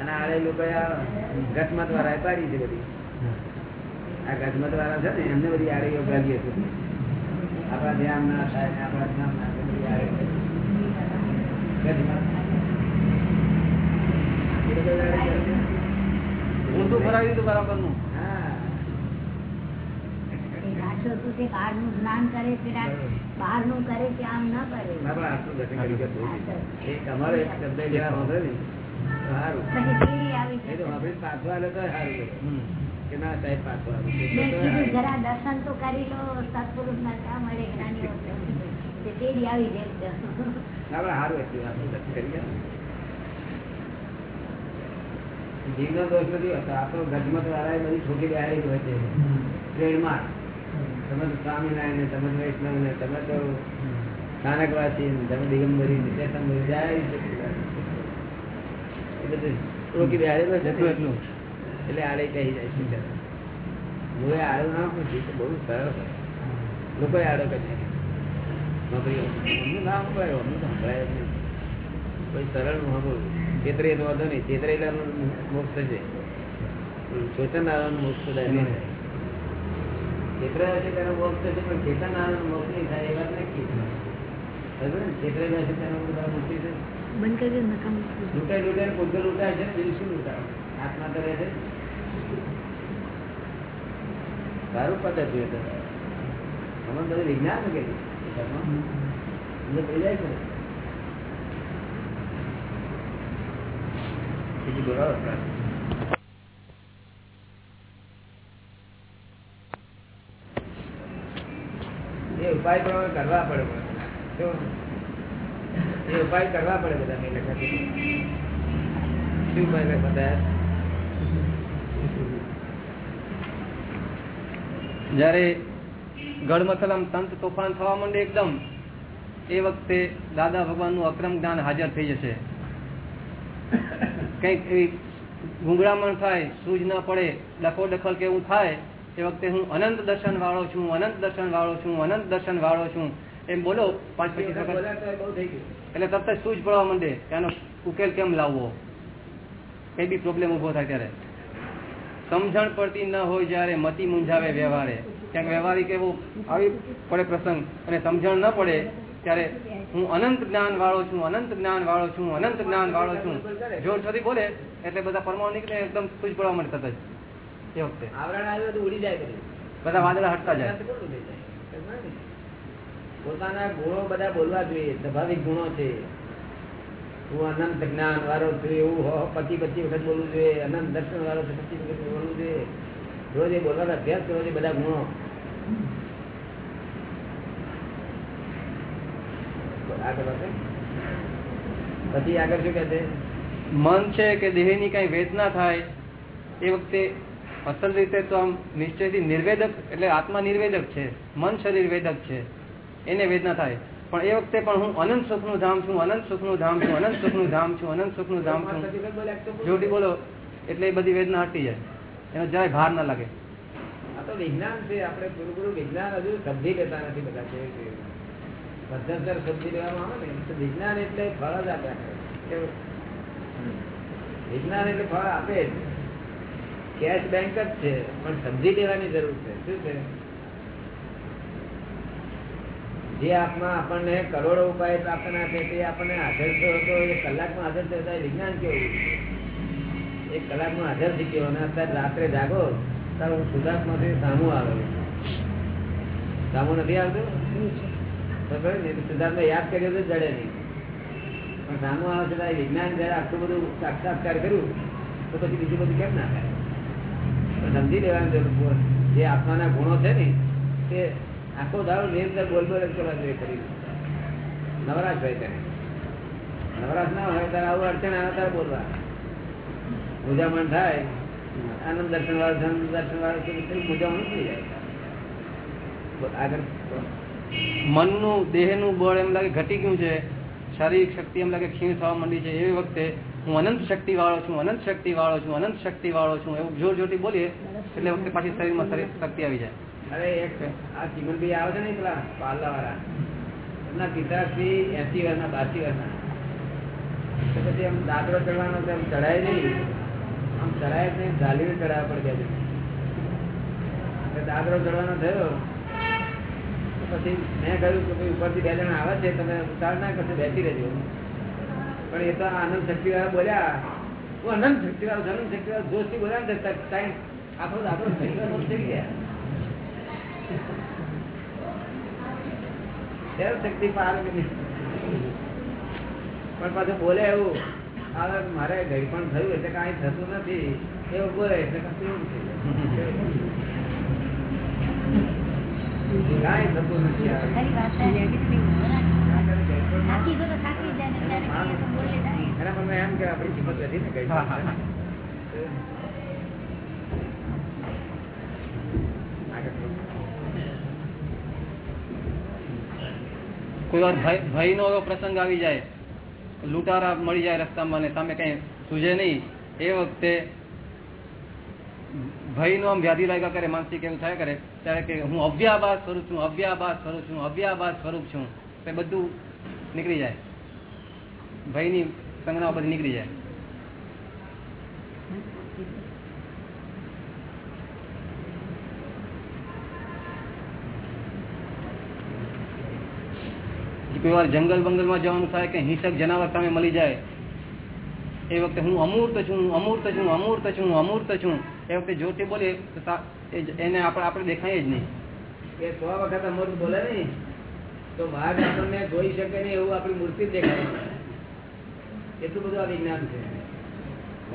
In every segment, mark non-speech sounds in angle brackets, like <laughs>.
અને આડે લોકો આ વાળા પાડી છે બધી. આ ગજમત વાળા છે ને એમને બધી આડે યોગાવીએ છે. આપણા ધ્યાન ના થાય ને આપણા ધ્યાન ના થાય બધી આડે ગજમત. ઊંધું ફરાવી દીધું બરાબરનું દર્શન કરી કે બહુ જ. એક અમારો એક શબ્દ જેવા વાંધો ને તો કરી લો સત્પુરુષ ના ક્યાં મળે જ્ઞાની આવી જાય. સારું એટલું આપણે દર્શન કરી ગયા. જીવનો દોષ નથી હોતો. આપણો ગજમત વાળા બધી છોકરી બહારી હોય છે. ટ્રેડમાર્ક. તમે સ્વામિનારાયણ ને તમે વૈષ્ણવ ને તમે તો સ્થાનકવાસી ને તમે દિગંબરી ચેતંબરી જાય એ બધું રોકી બેહાડી હોય જતું એટલું એટલું. આડે કહી જાય શું હું એ આડો ના પૂછી તો બહુ સરળ હોય. લોકો આડો કહે છે નોકરી નામ ના સંભળાય અમનું સંભળાય નહીં. કોઈ સરળ સાંભળવું ચેતરે તો વાંધો નહીં ચેતરેલાનું મોક્ષ છે ચેતનારાયણ મોક્ષ નહીં થાય ચેતરાયા છે તેનો મોક્ષ થશે પણ ચેતનારાયણ મોક્ષ નહીં થાય એ વાત નક્કી છે. બરાબર ને? ચેતરેલા છે તેનો બધા મુક્તિ છે બંધ કરી દે નકામ લૂંટાઈ લૂંટાઈ પોતે લૂંટાય છે બીજું શું લૂંટાય? આત્મા તો રહે છે? સારું પદ્ધતિ હતો અમે બધું વિજ્ઞાન કે થઈ જાય છે બીજું બોલાવો એ ઉપાય કરવા પડે ઉપાય કરવા પડે બધા મેં બધા? જયારે ગઢમથલમ તંત તોફાન થવા માંડે એકદમ, એ વખતે દાદા ભગવાનનું અક્રમ જ્ઞાન હાજર થઈ જશે. કંઈક એવી ગુંગળામણ થાય સૂજ ના પડે ડખો ડખલ કે એવું થાય એ વખતે હું અનંત દર્શન વાળો છું અનંત દર્શન વાળો છું અનંત દર્શન વાળો છું. એમ બોલો પાંચ પચીસ વખત. એટલે તરત જ સૂજ પડવા માંડે કે આનો ઉકેલ કેમ લાવવો? કઈ બી પ્રોબ્લેમ ઊભો થાય ત્યારે. સમજણ પડતી ન હોય જ્યારે મતી મૂંઝાવે વ્યવહારે. ક્યાંક વ્યવહારિક એવો આવી પડે પ્રસંગ અને સમજણ ન પડે ત્યારે હું અનંત જ્ઞાન વાળો છું અનંત જ્ઞાન વાળો છું અનંત જ્ઞાન વાળો છું. જોર છોડી બોલે એટલે બધા પરમાણુ નીકળે એકદમ ખુશ પડવા માંડે તરત જ. એ વખતે. બધા. વાદળા હટતા જાય? પોતાના ગુણો બધા બોલવા જોઈએ સ્વાભાવિક ગુણો છે. હું અનંત જ્ઞાન વાળો છું એવું પચી પચી વખત બોલવું જોઈએ. અનંત દર્શન વાળો છું પચી વખત બોલવું જોઈએ. રોજે બોલવાનો અભ્યાસ કરવો જોઈએ બધા ગુણો આગળ વધે. પછી આગળ શું કે છે? મન છે કે દેહની કઈ વેદના થાય એ વખતે અસલ રીતે તો આમ નિશ્ચયથી નિર્વેદક એટલે આત્મા નિર્વેદક છે. મન શરીર વેદક છે. એને વેદના થાય. પણ એ વખતે પણ હું અનંત સુખનું ધામ છું અનંત સુખનું ધામ છું અનંત સુખનું ધામ છું અનંત સુખનું ધામ છું. જોડી બોલો એટલે એ બધી વેદના હટી જાય. એનો જરાય ભાર ના લાગે. આ તો વિજ્ઞાન છે આપણે પૂરું પૂરું વિજ્ઞાન હજુ સમજી લેતા નથી બધા પદ્ધતસર સમજી લેવામાં આવે ને તો વિજ્ઞાન એટલે ફળ જ આપ્યા વિજ્ઞાન એટલે ફળ આપે જ. કેશ બેંક જ છે, પણ સમજી લેવાની જરૂર છે. શું છે? જે આત્મા આપણને કરોડો ઉપાય પ્રાપ્ત ના છે તે આપણને હાજર થયો હતો, એ કલાકમાં હાજર થયો હતો વિજ્ઞાન કેવું? એક કલાકમાં હાજર થઈ ગયો અને અત્યારે રાત્રે જાગો, તારો સુધાર્થમાંથી સામું આવે. સામું નથી આવતું? સિદ્ધાર્થમાં યાદ કર્યો તો જડે નહીં. પણ સામું આવે વિજ્ઞાન જયારે આટલું બધું સાક્ષાત્કાર કર્યું, તો પછી બીજું બધું કેમ ના થાય? સમજી લેવાનું જરૂર જે આત્માના ગુણો છે ને, તે આખો દારો નિરંતર બોલ બોલ કરવા કરી નવરાશ ભાઈ ત્યારે નવરાશ ના હોય ત્યારે આવું અડચણ આવે ત્યારે બોલવા પૂજામણ થાય, આનંદ દર્શન વાળું, ધન દર્શન વાળો પૂજામણ થઈ જાય. આગળ મનનું, દેહનું, બળ એમ લાગે ઘટી ગયું છે. શારીરિક શક્તિ એમ લાગે ક્ષીણ થવા માંડી છે. એ વખતે હું અનંત શક્તિ વાળો છું, અનંત શક્તિ વાળો છું, અનંત શક્તિ વાળો છું, એવું જોર જોરથી બોલીએ, એટલે વખતે પાછી શરીરમાં શરીર શક્તિ આવી જાય. અરે એક આ ચીમનભાઈ આવે છે ને પેલા પાર્લા વાળા એમના પિતાશ્રી એસી વર્ષના, બાસી વર્ષના. પછી આમ દાદરો ચડવાનો એમ ચડાય નહીં. આમ ચડાય નહીં, ઝાલીને ચડાવવા છે દાદરો ચડવાનો થયો. પછી મેં કહ્યું કે ઉપરથી બે જણા આવે છે, તમે ઉતાર ના કરશો, બેસી રહેજો. પણ એ તો આનંદ શક્તિ વાળા બોલ્યા. હું અનંત શક્તિ વાળો અનંત શક્તિ વાળો જોશથી બોલ્યા ને ટાઈમ આખો થઈ ગયો થઈ ગયા. શક્તિ પાર પણ પાછું બોલે એવું, હવે મારે ગઈ પણ થયું એટલે કાંઈ થતું નથી. એવું બોલે એટલે કશું એવું થઈ. કાંઈ વાર ભય- નો પ્રસંગ આવી જાય, લૂંટારા મળી જાય રસ્તામાં ને સામે કઈ સુજે નહીં, એ વખતે ભયનો આમ વ્યાધિ લાગ્યા કરે, માનસિક એવું થાય કરે, ત્યારે કે હું અવ્યાભાસ સ્વરૂપ છું અવ્યાભાસ સ્વરૂપ છું અવ્યાભાસ સ્વરૂપ છું એ બધું નીકળી જાય. ભયની સંજ્ઞાઓ બધી નીકળી જાય. કોઈ વાર જંગલ બંગલમાં જવાનું થાય કે હિંસક જનાવર સામે મળી જાય, એ વખતે હું અમૂર્ત છું અમૂર્ત છું અમૂર્ત છું અમૂર્ત છું. વખતે જો તે જ- એને આપણે આપણે દેખાય જ નહીં. એ સો વખત અમૃત બોલે ને. તો વાઘ આપણને જોઈ શકે નહીં એવું આપણી મૂર્તિ દેખાય. એટલું બધું આ વિજ્ઞાન છે.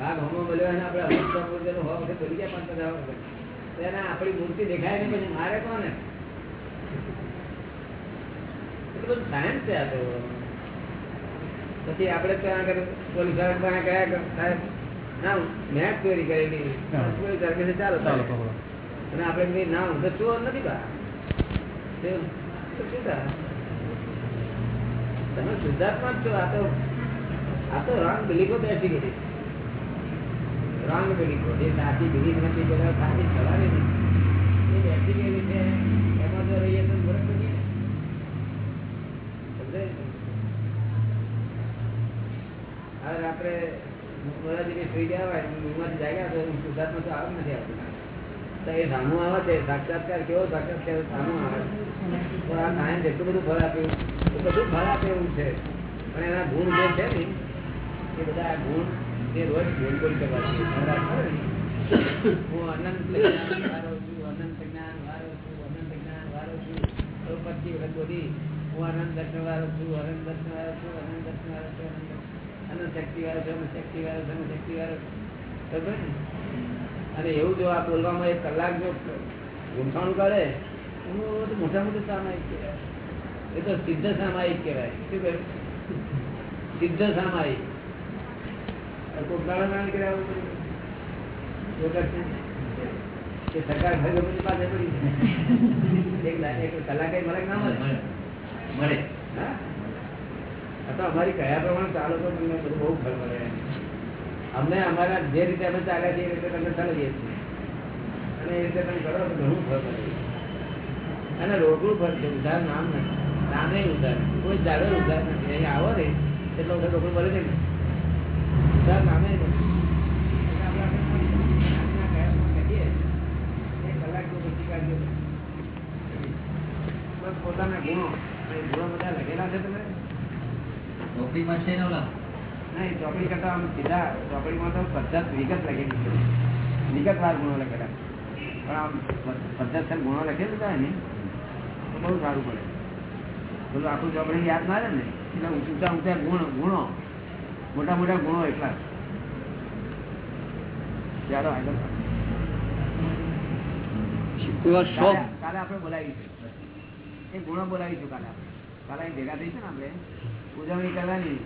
વાઘ હોમો બોલ્યો એને આપણે અમૃત જેનું હો બોલી ગયા પાંચ પચાસ વખત. એને આપણી મૂર્તિ દેખાય નહીં, પછી મારે કોને એટલું બધું સાયન્સ છે આ તો. પછી આપણે ત્યાં આગળ પોલીસવાળા પાસે ગયા સાહેબ મેં જ ચોરી કરેલી હા. પોલીસવાળા કહે ચાલો ચાલો અને આપણે ના હું તો ચોર નથી બા તે તો શું થાય? તમે શુદ્ધાત્મા છો આ તો આ તો રોંગ બિલીફો બેસી ગઈ રોંગ બિલીફો જે સાચી બિલીફ નથી બધા સાચી થવાની એ બેસી ગયેલી છે એમાં જો રહીએ તો. સમજાય ને? હવે રાત્રે મોરારજીને સુઈ ગયા હોય ઊંઘમાંથી જાગ્યા તો શુદ્ધાત્મા તો આવે નથી આવતું તો એ સામું આવે છે, સાક્ષાત્કાર કેવો સાક્ષાત્કાર સામું આવે તો આ સાયન્સ એટલું બધું ફળ આપ્યું તો બધું ફળ આપે એવું છે. પણ એના ગુણ જે છે ને, એ બધા ગુણ જે રોજ બોલ બોલ કરવા ને? હું અનંત જ્ઞાન વાળો છું, અનંત જ્ઞાન વાળો છું, અનંત જ્ઞાન વાળો છું. તો પછી વખત બોલી હું અનંત દર્શન વાળો છું, અનંત દર્શન વાળો છું, અનંત દર્શન વાળો છું, અનંત અનંત શક્તિ વાળો છું શક્તિ વાળો છું શક્તિ વાળો. બરોબર અને એવું જો આ બોલવામાં એક કલાક જો ગુંઠાણું કરે તો મોટા મોટું સામાયિક કહેવાય. એ તો સિદ્ધ સામાયિક કહેવાય. શું કહે? સિદ્ધ સામાયિક. ના? નીકળે આવું સરકાર પાસે પડી એક કલાકે કે ના મળે? મળે. હા? તો અમારી કયા પ્રમાણે ચાલો તો તમને બધું બહુ ફળ મળે અમને અમારા જે રીતે અમે ચાલ્યા છીએ એ રીતે તમને ચાલીએ છીએ. અને એ રીતે તમે કરો તો ઘણું ફળ મળે. અને રોકડું ફળ છે, ઉધાર નામ નથી. નામે ઉધાર કોઈ જાડો ઉધાર નથી. અહીં આવો ને, એટલો વખત રોકડું મળે છે ને. ઉધાર નામે નથી. પોતાના ગુણો ગુણો બધા લખેલા છે તમે? ચોપડીમાં છે ઓલા? નહીં ચોપડી કરતા આમ સીધા ચોપડીમાં તો પદ્ધત વિગત લખેલી છે. વિગતવાર ગુણો લખેલા પણ આમ પદ્ધતસર ગુણો લખેલું થાય ને તો બહુ સારું પડે. પેલું આખું ચોપડી યાદ ના રહે ને એટલે ઊંચા ઊંચા ગુણ ગુણો. મોટા મોટા ગુણો એટલા. ચાલો આગળ. કાલે આપણે બોલાવીશું. એ ગુણો બોલાવીશું કાલે આપણે. કાલે ભેગા થઈશું ને આપણે. ઉજવણી કરવાની.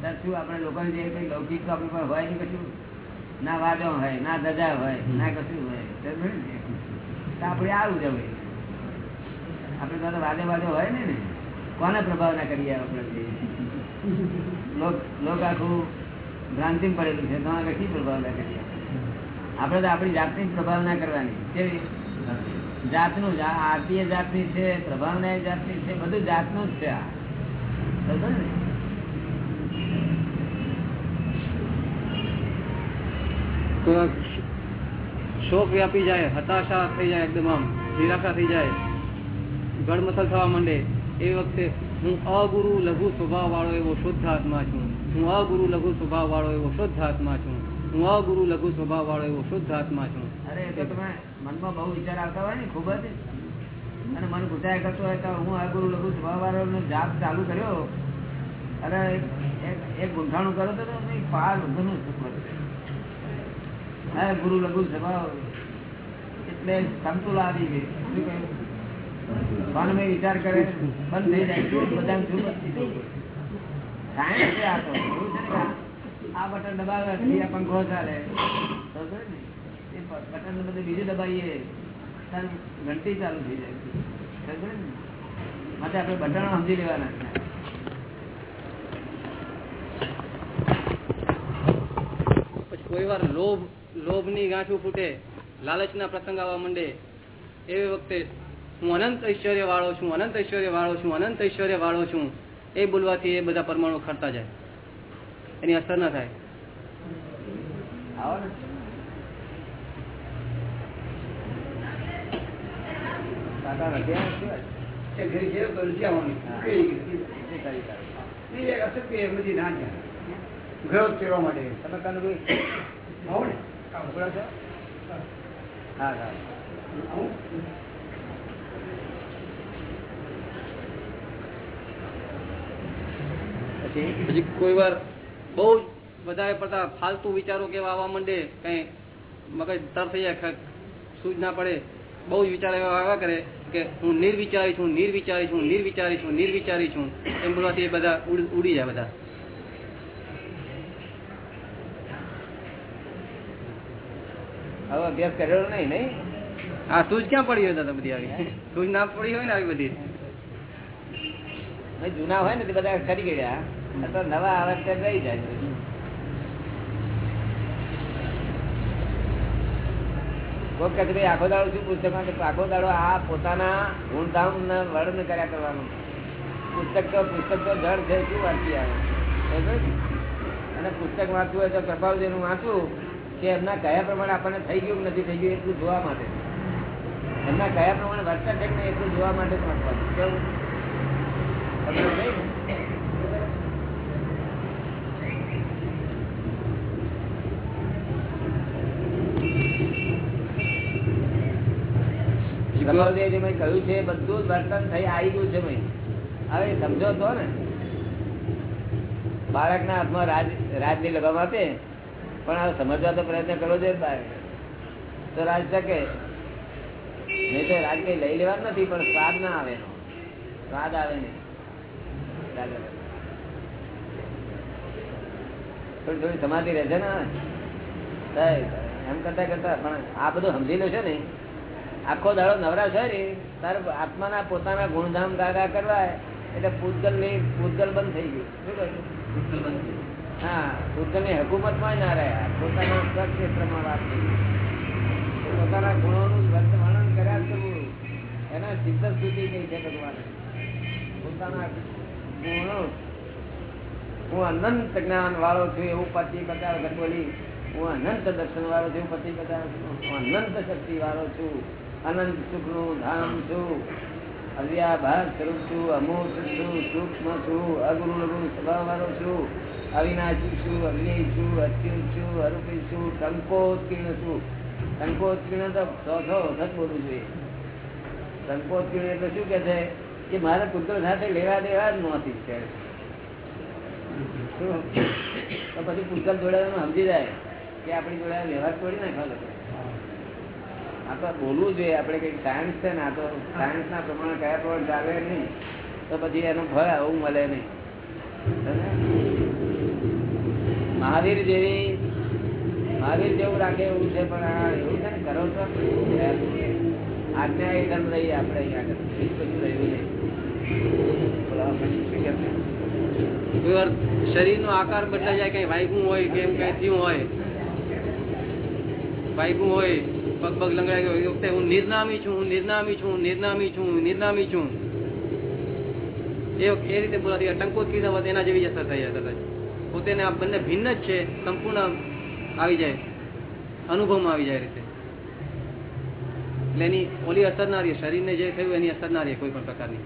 ત્યારે શું આપણે લોકોને જે કઈ લૌકિક તો આપણે હોય નહીં કશું? ના વાદો હોય ના ધજા હોય ના કશું હોય. તો આપણે આ ઉજવણી આપણે તો વાદે વાદો હોય ને ને? કોને પ્રભાવ ના કરીએ આપણે લોક આખું ભ્રાંતિ પડેલું છે. તો આપણે શી પ્રભાવના કરીએ? આપણે તો આપણી જાતની પ્રભાવના કરવાની. કેવી જાતનું. આરતીય જાતની છે પ્રભાવના જાતની છે બધું જાતનું જ છે આ. ને શોક વ્યાપી જાય, હતાશા થઈ જાય એકદમ આમ, નિરાશા થઈ જાય. ગળમથલ થવા માંડે એ વખતે હું અગુરુ લઘુ સ્વભાવ વાળો એવો શુદ્ધ આત્મા છું. હું અગુરુ લઘુ સ્વભાવ વાળો એવો શુદ્ધ આત્મા છું. હું અગુરુ લઘુ સ્વભાવ વાળો એવો શુદ્ધ આત્મા છું. અરે તો તમે મનમાં બહુ વિચાર આવતા હોય ને, ખૂબ જ. અને મન ગુજરાત કરતો હોય તો હું આ ગુરુ લઘુ સ્વભાવ જાપ ચાલુ કર્યો. અરે એક- એક કરો તો પાર બધું સુખ હા, ગુરુ લઘુ સ્વભાવ એટલે સમતુલા આવી ગઈ. શું કહ્યું વિચાર કરે બંધ થઈ જાય. શું બધા શું? સાયન્સ છે આ તો. આ બટન દબાવે પંખો ચાલે. બટન બધું બીજું ત્યારે ઘંટી ચાલુ થઈ જાય માટે આપણે બટાણા સમજી લેવાના છે. પછી કોઈ વાર લોભ લોભની ગાંઠું ફૂટે લાલચના પ્રસંગ આવવા માંડે એ વખતે હું અનંત ઐશ્વર્ય વાળો છું અનંત ઐશ્વર્ય વાળો છું અનંત ઐશ્વર્ય વાળો છું. એ બોલવાથી એ બધા પરમાણુ ખરતા જાય. એની અસર ના થાય. આવો ને કાકા નથી આવ્યા શું? ઘરે જે કરું છે આવવાનું. હા. કઈ રીતે? શું કરી કાઢો? નહીં, એક અસર કે બધી ના જાય. કાનુભાઈ આવો ને. હા હા. પછી કોઈ વાર બહુ વધારે પડતા ફાલતુ વિચારો કેવા આવવા માંડે કઈ મગજ તરફ થઈ જાય સૂજ ના પડે. બહુ જ વિચાર એવા આવ્યા કરે કે હું નિર્વિચારી છું નિર્વિચારી છું નિર્વિચારી છું નિર્વિચારી છું એમ બોલવાથી એ બધા ઉડી જાય બધા. હવે અભ્યાસ કરેલો નહીં નહીં? આ સૂજ ક્યાં પડી હોય દાદા બધી આવી. સૂઝ ના પડી હોય ને આવી બધી. જૂના હોય ને તે બધા ખરી ગયા. નવા આવે રહી જાય. કોક કહે ભાઈ આખો દાડો શું પુસ્તકમાં આખો દાડો આ પોતાના ગુણધામ વર્ણન કર્યા કરવાનું. પુસ્તક તો પુસ્તક તો જળ છે, શું વાંચી આવે? અને પુસ્તક વાંચવું હોય તો કૃપાલજીનું વાંચવું કે એમના કયા પ્રમાણે આપણને થઈ ગયું નથી થઈ ગયું એટલું જોવા માટે. એમના કયા પ્રમાણે વર્તન છે એટલું જોવા માટે જ વાંચવાનું. કેવું? તમને કહ્યું ને? પ્રભાવદેવજી મેં કહ્યું છે? બધું જ વર્તન થઈ આવી ગયું છે ભાઈ. હવે સમજો તો ને. બાળકના હાથમાં રાજ રાજની લગામ આપે. પણ હવે સમજવા તો પ્રયત્ન કરવો જોઈએ તો રાજ શકે. નહીં તો રાજ કઈ લઈ લેવા નથી, પણ સ્વાદ ના આવે. સ્વાદ આવે નહીં. થોડી થોડી સમાધિ રહે છે ને. એમ કરતા કરતા પણ આ બધું સમજી લો છે ને. આખો દાડો નવરાશ હોય ને તારે આત્માના પોતાના ગુણધામ ગાગા કરવા એટલે પૂતગલની પૂતગલ બંધ થઈ ગયું. શું કહ્યું હા પૂતગલની હકુમતમાં ના રહ્યા. પોતાના સ્વક્ષેત્રમાં વાત થઈ પોતાના ગુણોનું વર્ત વર્ણન કર્યા કરવું. એના સિદ્ધ સ્તુતિ કઈ છે ભગવાન. પોતાના ગુણો હું અનંત જ્ઞાન વાળો છું એવું પતિ બતાવ બોલી હું અનંત દર્શન વાળો છું પતિ પચાસ હું અનંત શક્તિ વાળો છું. અનંત સુખનું ધામ છું. અવ્યાભાર સ્વરૂપ છું અમૂર્ત છું, સૂક્ષ્મ છું અગુરુ લઘુ સ્વભાવ વાળો છું. અવિનાશી છું, અગ્નિ છું, અચ્યુત છું, અરૂપી છું ટંકોત્કીર્ણ છું. ટંકોત્કીર્ણ તો સો વખત બોલું છું ટંકોત્કીર્ણ એટલે શું કે છે? કે મારે પુત્ર સાથે લેવા દેવા જ નહોતી શું? તો પછી પુસ્તક જોડાવાનું સમજી જાય કે આપણી જોડે વ્યવહાર છોડી નાખવા લોકો આ તો બોલવું જોઈએ આપણે કઈ સાયન્સ છે ને આ તો સાયન્સ ના પ્રમાણે કયા પ્રમાણે ચાલે નહીં તો પછી એનું ફળ આવું મળે નહીં? મહાવીર જેવી મહાવીર જેવું રાખે એવું છે પણ આ એવું છે ને કરો તો આજ્ઞા એ ધર્મ રહીએ આપણે અહીંયા આગળ. રહ્યું નહીં. બોલો, આપણે શું કહેશે? કોઈ વાર શરીરનો આકાર બદલાઈ જાય કઈ વાગ્યું હોય કે એમ કઈ થયું હોય. વાગ્યું હોય. પગ પગ લંગડાઈ ગયો. વખતે હું નિર્નામી છું નિર્નામી છું નિર્નામી છું નિર્નામી છું. એ એ રીતે બોલાતી ટંકોત્રી વખત એના જેવી અસર થઈ જાય કદાચ. પોતે આ બંને ભિન્ન જ છે. સંપૂર્ણ આવી જાય. અનુભવમાં આવી જાય રીતે. એટલે એની ઓલી અસર ના રહી, શરીરને જે થયું એની અસર ના રહી કોઈ પણ પ્રકારની.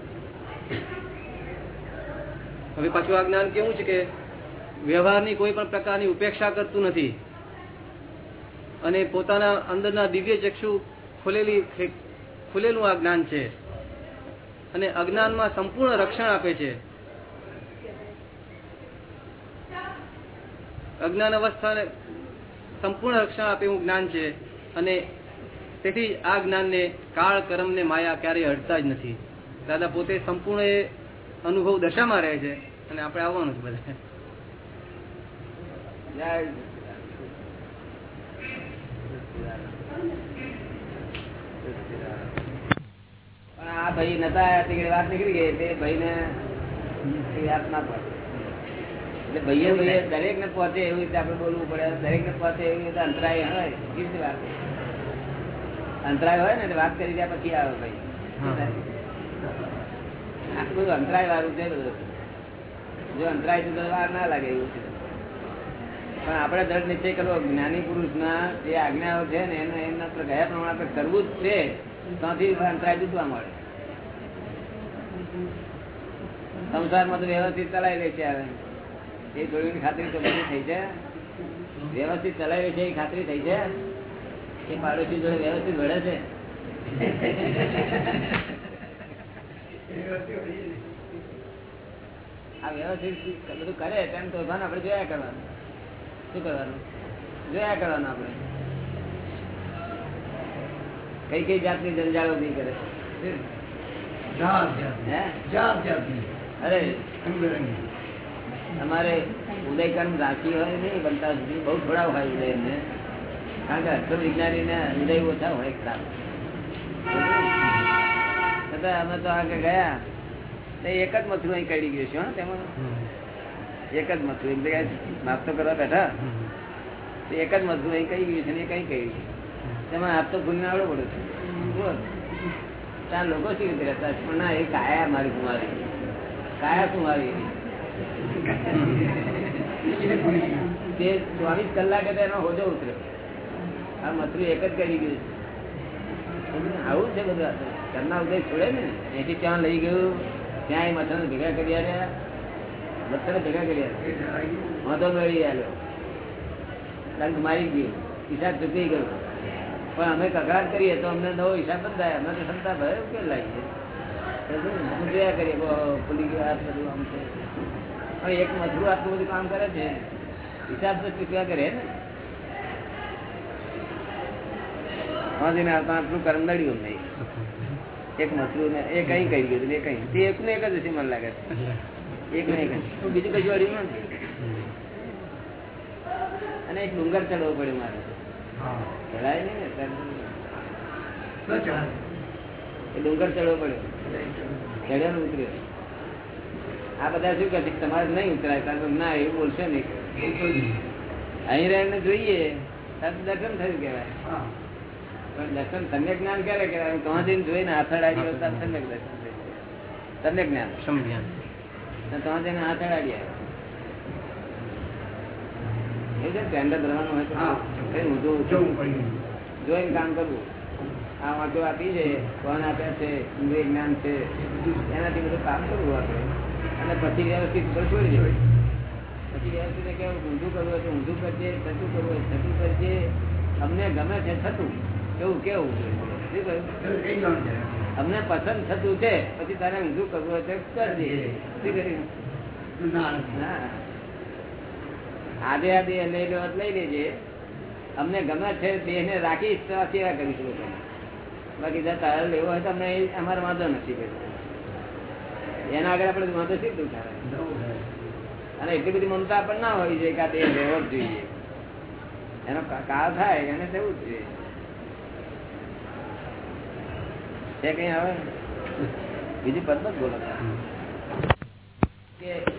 હવે પાછું આ જ્ઞાન કેવું છે કે વ્યવહારની કોઈ પણ પ્રકારની ઉપેક્ષા કરતું નથી. અને પોતાના અંદરના દિવ્ય ચક્ષુ ખુલેલી ખુલેલું આ જ્ઞાન છે. અને અજ્ઞાનમાં સંપૂર્ણ રક્ષણ આપે છે. અજ્ઞાન અવસ્થાને સંપૂર્ણ રક્ષણ આપે એવું જ્ઞાન છે. અને તેથી આ જ્ઞાનને કાળ કર્મ ને માયા ક્યારેય હડતા જ નથી. દાદા પોતે સંપૂર્ણ એ અનુભવ દશામાં રહે છે. અને આપણે આવવાનું છે બધા. આ ભાઈ નતા વાત નીકળી ગઈ તે ભાઈ ને વાત ના પડે એટલે ભાઈએ ભાઈએ દરેક ને પહોંચે એવી રીતે આપડે બોલવું પડે. દરેક ને પહોંચે એવી રીતે અંતરાય હોય એ રીતે વાત અંતરાય હોય ને વાત કરી ત્યાં પછી આવે ભાઈ. આટલું અંતરાય વાળું છે બધું. જો અંતરાય તો વાર ના લાગે એવું છે. પણ આપણે દ્રઢ નિશ્ચય કરવો, જ્ઞાની પુરુષ ના જે આજ્ઞાઓ છે ને એનો એમના ગયા પ્રમાણે આપણે કરવું જ છે, ત્યાંથી અંતરાય દૂધવા મળે. સંસારમાં તો વ્યવસ્થિત ચલાવી લે છે હવે. એ જોડીની ખાતરી તો બધી થઈ છે. વ્યવસ્થિત ચલાવી છે એ ખાતરી થઈ છે. એ પાડોશી જોડે વ્યવસ્થિત વળે છે. આ વ્યવસ્થિત બધું કરે તેમ તો આપણે જોયા કરવાનું. શું કરવાનું? જોયા કરવાનું આપણે. કઈ કઈ જાતની જંજાળો નહીં કરે અરે. તમારે ઉદયકર્મ રાખી હોય નહીં બનતા સુધી બહુ થોડા હોય ઉદય ને કારણ કે વિજ્ઞાની ને ઉદય ઓછા હોય ખરાબ છતાં અમે તો આગળ ગયા. એક જ મથું અહીં કાઢી ગયું છે હો તેમાં. એક જ મથું એક જગ્યાએ નાસ્તો કરવા બેઠા. એક જ મથું અહીં કઈ ગયું છે ને કઈ કહ્યું તેમાં હાથ તો ભૂલને આવડો પડે છે. ત્યાં લોકો શી રીતે રહેતા? પણ ના, એ કાયા મારી કુમારી કાયા કુમારી તે ચોવીસ કલાકે તો એનો હોજો ઉતર્યો. આ મથુરી એક જ કરી ગયું છે. આવું છે બધું ઘરના ઉદય છોડે ને. એથી ત્યાં લઈ ગયું. ત્યાં એ મથાને ભેગા કરી આવ્યા મથાને ભેગા કરી વાંધો મેળવી આવ્યો કારણ કે મારી ગયું હિસાબ ચૂકી ગયો પણ અમે કગાર કરીએ તો અમને નવો હિસાબ બંધાય અમે તો ક્ષમતા ભરે ઉકેલ પણ એક મજૂર આટલું બધું કામ કરે છે. હિસાબ તો ચૂક્યા કરે ને? વાંધીને આવતા આટલું કર્મ નડ્યું નહીં એક મસરું ને, એ કઈ કહી ગયું એ કઈ. તે એક ને એક જ હશે, મને લાગે છે. એક ને બીજું કશું અડ્યું નથી અને એક ડુંગર ચડવો પડ્યો મારે. ચડાય નહીં ને એ ડુંગર ચડવો પડ્યો. ચડ્યો. ઉતર્યો. આ બધા શું કહે તમારે નહીં ઉતરાય તાર કે ના એવું બોલશે નહીં. અહીં રહીને જોઈએ તાર દર્શન થયું કહેવાય. પણ દર્શન તમને જ્ઞાન ક્યારે કહેવાય? તો જઈને જોઈને હાથડાડી આવી તમને દર્શન થઈ જાય. જ્ઞાન. સમજ્યા અને તેને હાથ જોઈને કામ કરવું. આ વાંચો આપી છે કોણ આપ્યા છે ઇન્દ્રિય જ્ઞાન છે એનાથી બધું કામ કરવું આપણે. અને પછી વ્યવસ્થિત ઉપર છોડી દેવું. પછી વ્યવસ્થિત કેવું ઊંધું કરવું હોય તો ઊંધું કરજે છતું કરવું હોય તો કરજે. અમને ગમે છે થતું એવું કેવું શું કહ્યું? અમને પસંદ થતું છે પછી તારે ઊંધું કરવું હોય તો કરજે આધે આધે લઈ લો લઈ લેજે. અમને ગમે છે દેહ ને રાખી સેવા કરીશું બાકી તારે લેવો હોય તો અમને અમારે વાંધો નથી કર્યો એના આગળ આપણે વાંધો શી દુઃખ તારે અને એટલી બધી મમતા પણ ના હોય છે કે આ દેહ લેવો જ જોઈએ. એનો કાળ થાય એને લેવું જ જોઈએ. છે કઈ આવે બીજી પદ જ બોલો.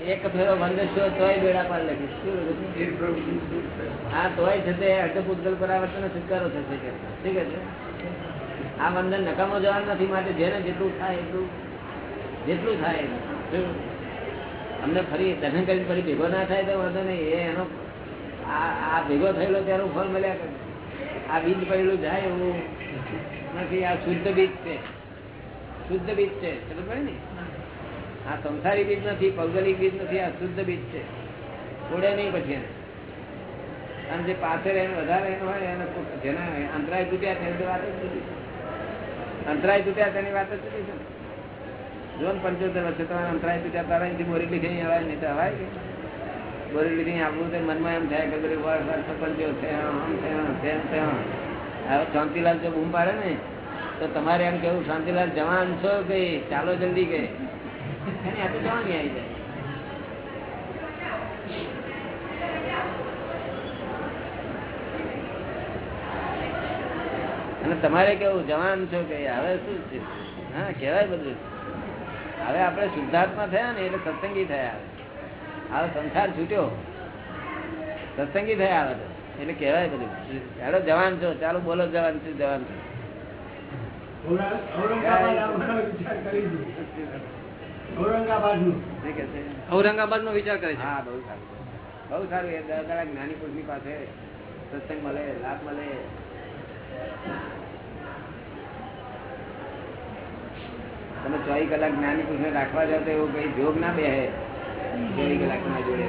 એક ફેરો વંદસ્યો તોય બેડા પર શું કરે. આ તોય છે તે અર્ધપૂતગલ પરાવર્તન છુટકારો થશે કે. ઠીક છે? આ વંદન નકામો જવાનું નથી માટે જેને જેટલું થાય એટલું જેટલું થાય એટલું. શું? અમને ફરી દર્શન કરીને ફરી ભેગો ના થાય તો વાંધો નહીં. એ એનો આ આ ભેગો થયેલો ત્યાંનું ફળ મળ્યા કરે. આ બીજ પડેલું જાય એવું. નથી આ શુદ્ધ બીજ છે શુદ્ધ બીજ છે ખબર પડે ને આ સંસારી બીજ નથી પૌગલિક બીજ નથી, આ શુદ્ધ બીજ છે છોડે નહીં પછી. અને જે પાછળ એને વધારે એનું હોય, એને જેના અંતરાય તૂટ્યા તેની વાત જ જુદી અંતરાય તૂટ્યા તેની વાત જ જુદી છે. જો ને પંચોતેર વર્ષે તમારે અંતરાય તૂટ્યા તારા બોરેલી થઈ અવાય, નહીં તો અવાય કે બોરેલી થી આવવું તો મનમાં એમ થાય કે વર્ષ વાર સરપંચો આમ થયા તેમ આમ. શાંતિલાલ જો બૂમ પાડે ને, તો તમારે એમ કેવું, શાંતિલાલ, જવાન છો કે ચાલો જલ્દી કે? અને તમારે કેવું, જવાન છો કે? હવે શું છે? હા, કહેવાય બધું. હવે આપણે શુદ્ધાત્મા થયા ને, એટલે સત્સંગી થયા. હવે સંસાર છૂટ્યો. સત્સંગી થયા હવે. એટલે કહેવાય બધું. ચાલો જવાન છો ચાલો બોલો જવાન છું જવાન છું. ઔરંગાબાદ નો વિચાર કરે છે. હા બહુ સારું બહુ સારું એ દસ દાડા પુરુષની પાસે સત્સંગ મળે લાભ મળે. તમે ચોવીસ કલાક જ્ઞાની પુરુષને રાખવા જાવ તો એવું કઈ જોગ ના બે ચોવીસ કલાક ના જોડે.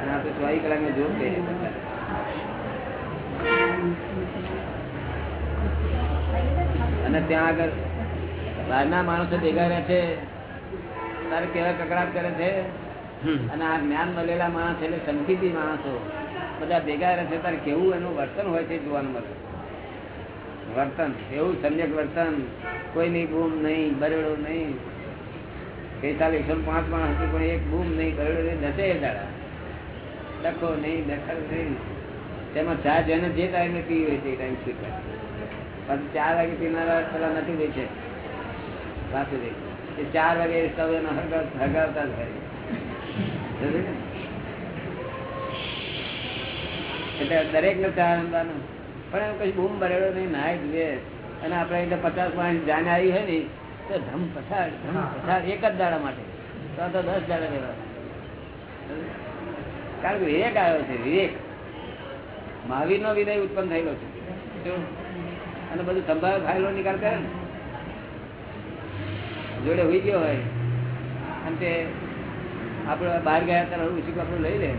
અને આ તો ચોવીસ કલાક નો જોગ બે અને ત્યાં આગળ બહારના માણસો ભેગા રહે છે. તારે કેવા કકડાટ કરે છે? અને આ જ્ઞાન મળેલા માણસ એટલે સંકિતી માણસો. બધા ભેગા રહે છે તારે કેવું એનું વર્તન હોય છે જોવાનું મળે. વર્તન એવું સમ્યક વર્તન. કોઈની બૂમ નહીં બરેડો નહીં. ને પાંચ માણસ હતું પણ એક બૂમ નહીં બરેડો નહીં દસે દાડા ડખો નહીં દખલ નહીં. તેમાં ચા જેને જે ટાઈમે પીવી હોય તે ટાઈમ સ્વીકાર પાછું ચાર વાગે પીનારા પેલા નથી દે છે. પાછું દે છે. ચાર વાગે સૌ એને જ હોય. એટલે દરેક ને ચા રમવાનું પણ એમ કઈ બૂમ બરેડો નહીં નાય જોઈએ અને આપણે એટલે પચાસ પાંચ જાને આવી હોય ને તો ધમ પછાડ ધમ પછાડ એક જ દાડા માટે. તો તો દસ દાડા લેવા. કારણ કે વિવેક આવ્યો છે વિવેક. મહાવીર નો વિનય ઉત્પન્ન થયેલો છે. અને બધું સંભાળ ફાઇલો નિકાલ કરે ને. જોડે હોઈ ગયો હોય, અને તે આપણે બહાર ગયા ત્યારે ઉછી આપણું લઈ લે.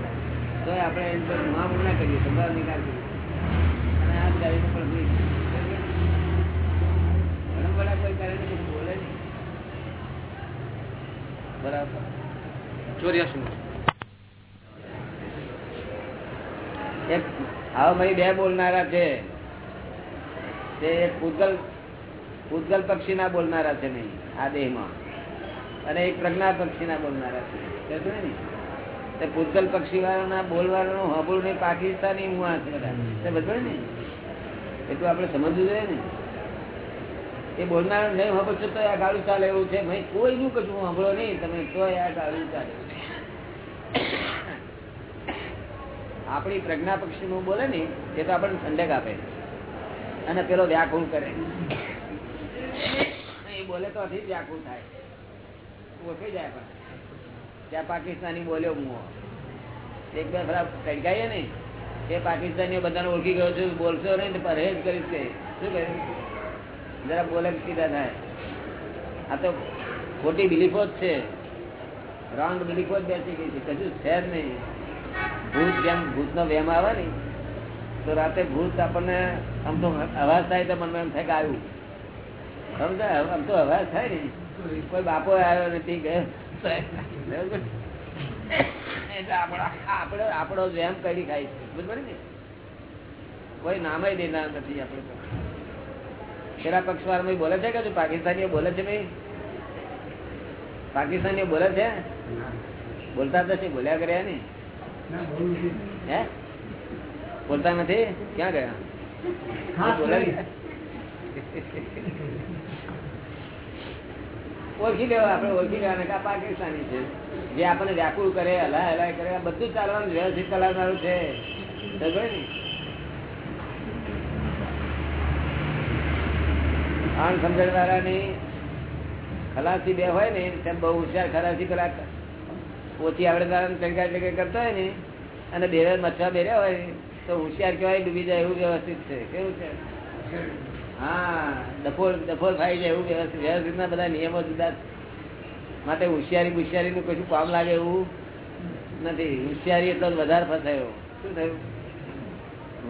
તો આપણે એમ પર મુહામું ના કરીએ સંભાળ નિકાલ કરીએ. અને આ ગાડીને પણ હોઈ ઘણા બધા કોઈ કરે ને બોલે નહીં. બરાબર. ચોર્યાસી એક આવા બે બોલનારા છે. તે એક પૂતગલ પૂતગલ પક્ષીના બોલનારા છે નહીં આ દેહમાં. અને એક પ્રજ્ઞા પક્ષીના બોલનારા છે. ને? પૂતગલ પક્ષી વાળાના બોલવાનું હબુલ નહીં પાકિસ્તાની મુઆ છે બધા. બધું ને? એટલું આપણે સમજવું જોઈએ ને. એ બોલનાર નહીં છે તો આ ગાડું ચાલે એવું છે. ભાઈ કોઈનું કશું હંભળો નહીં, તમે તો આ ગાડું ચાલે. આપણી પ્રજ્ઞા પક્ષી નું બોલે ને, એ તો આપણને ઠંડક આપે અને પેલો વ્યાકુળ કરે. એ બોલે તો અધિક વ્યાકુળ થાય. ઓળખી જાય પણ. ત્યાં પાકિસ્તાની બોલ્યો હું એક બે ખરાબ ટડકાઈએ ને, એ પાકિસ્તાનીઓ બધાને ઓળખી ગયો છું, બોલશો નહીં તો પરહેજ કરીશ કે, શું કર્યું? જરા બોલે સીધા થાય. આ તો ખોટી બિલીફો જ છે. રોંગ બિલીફો જ બેસી ગઈ છે. કશું છે જ નહીં. ભૂત જેમ ભૂતનો વેમ આવે ને તો રાતે ભૂત આપણને આમ તો અવાજ થાય તો મનમાં એમ થાય કે આવ્યું. સમજાય આમ તો અવાજ થાય ને. કોઈ બાપો આવ્યો નથી ગયો આપણો આપણો વેમ કરી ખાય છે. બરાબર ને? કોઈ નામે દેનાર નથી આપણે તો. પેલા પક્ષવાર બોલે છે કે પાકિસ્તાની પાકિસ્તાનીઓ બોલે છે ભાઈ? પાકિસ્તાનીઓ બોલે છે? બોલતા તો શું બોલ્યા કર્યા ને. ના, છું. હે? બોલતા નથી? ક્યાં ગયા. ઓળખી લેવા આપણે ઓળખી લેવાના કે પાકિસ્તાની છે. જે આપણને વ્યાકુળ કરે હલાય હલાય કરે બધું ચાલવાનું વ્યવસ્થિત ચલાવનારું છે. સમજાય ને? આણ ખલાસી બે હોય ને તેમ બહુ હોશિયાર ખલાસી પેલા ઓછી આવડે તારા ટંકા કરતો હોય ને, અને બે મચ્છા બેર્યા હોય, તો હોશિયાર કહેવાય ડૂબી જાય એવું વ્યવસ્થિત છે. કેવું છે? હા, ડફોર ડફોર ખાઈ જાય એવું વ્યવસ્થિત. વ્યવસ્થિતના બધા નિયમો જુદા માટે હોશિયારી હોશિયારી નું કશું કામ લાગે એવું નથી. હોશિયારી એટલો જ વધારે ફસાયો. શું થયું?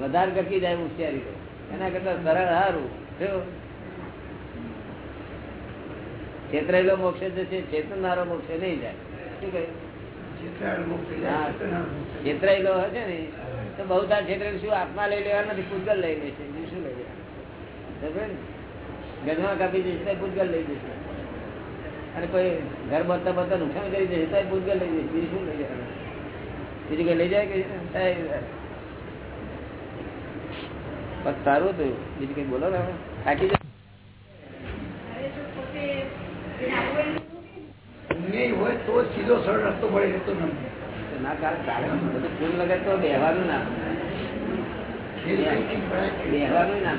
વધારે ગકી જાય હોશિયારી એના કરતા સરળ સારું થયું છેતરેલો મોક્ષે જશે ચેતનારો મોક્ષે નહીં જાય. શું કહ્યું? હા. ગયો હશે ને, તો બહુ તાર છેતરેલું શું આત્મા લઈ લેવા નથી પૂજગલ લઈ લેશે શું લઈ લેવા? ગજમાં કાપી જશે પૂજગલ લઈ જશે. અને કોઈ ઘર બનતા બનતા નુકસાન કરી જશે તો પૂજગલ લઈ જશે. બીજું શું લઈ જવાનું બીજું કઈ લઈ જાય કે સારું હતું. બીજું કઈ બોલો ને. થાકી જાય નહીં હોય તો સીધો સરળ રસ્તો મળી રહેતો નથી ના કારણ બધું ફૂલ લગે તો બેહવાનું ના એ બેહવાનું ના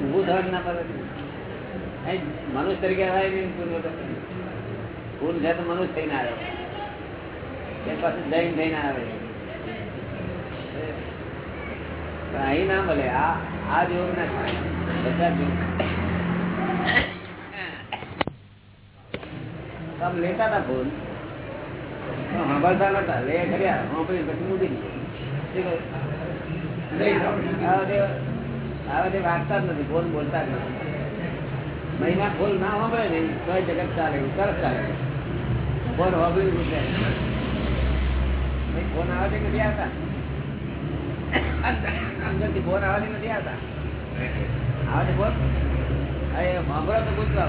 ઊભું થવાનું ના પડે. મનુષ્ય તરીકે આવે નહીં ફૂલ વગર ફૂલ છે તો મનુષ્ય થઈને આવે. તે પાછું જૈન થઈને આવે. અહીં ના મળે. આ આ જેવું ના થાય. બધા આમ લેતા હતા ફૂલ સાંભળતા નતા. લે કર્યા સાંભળી પછી મૂકી દીધું. શું કહ્યું? લઈ જાઓ. આવા તે- આવા જ નથી. ફોન બોલતા જ નથી. મહિના ફોન ના સાંભળે ને તો જગત ચાલે તરત ચાલે ફોન સાંભળી ગુજરે ફોન આવે છે કે નથી આવતા? અંદરથી ફોન આવે છે નથી આવતા? આવે છે ફોન? હવે સાંભળો તો ગુજરાવ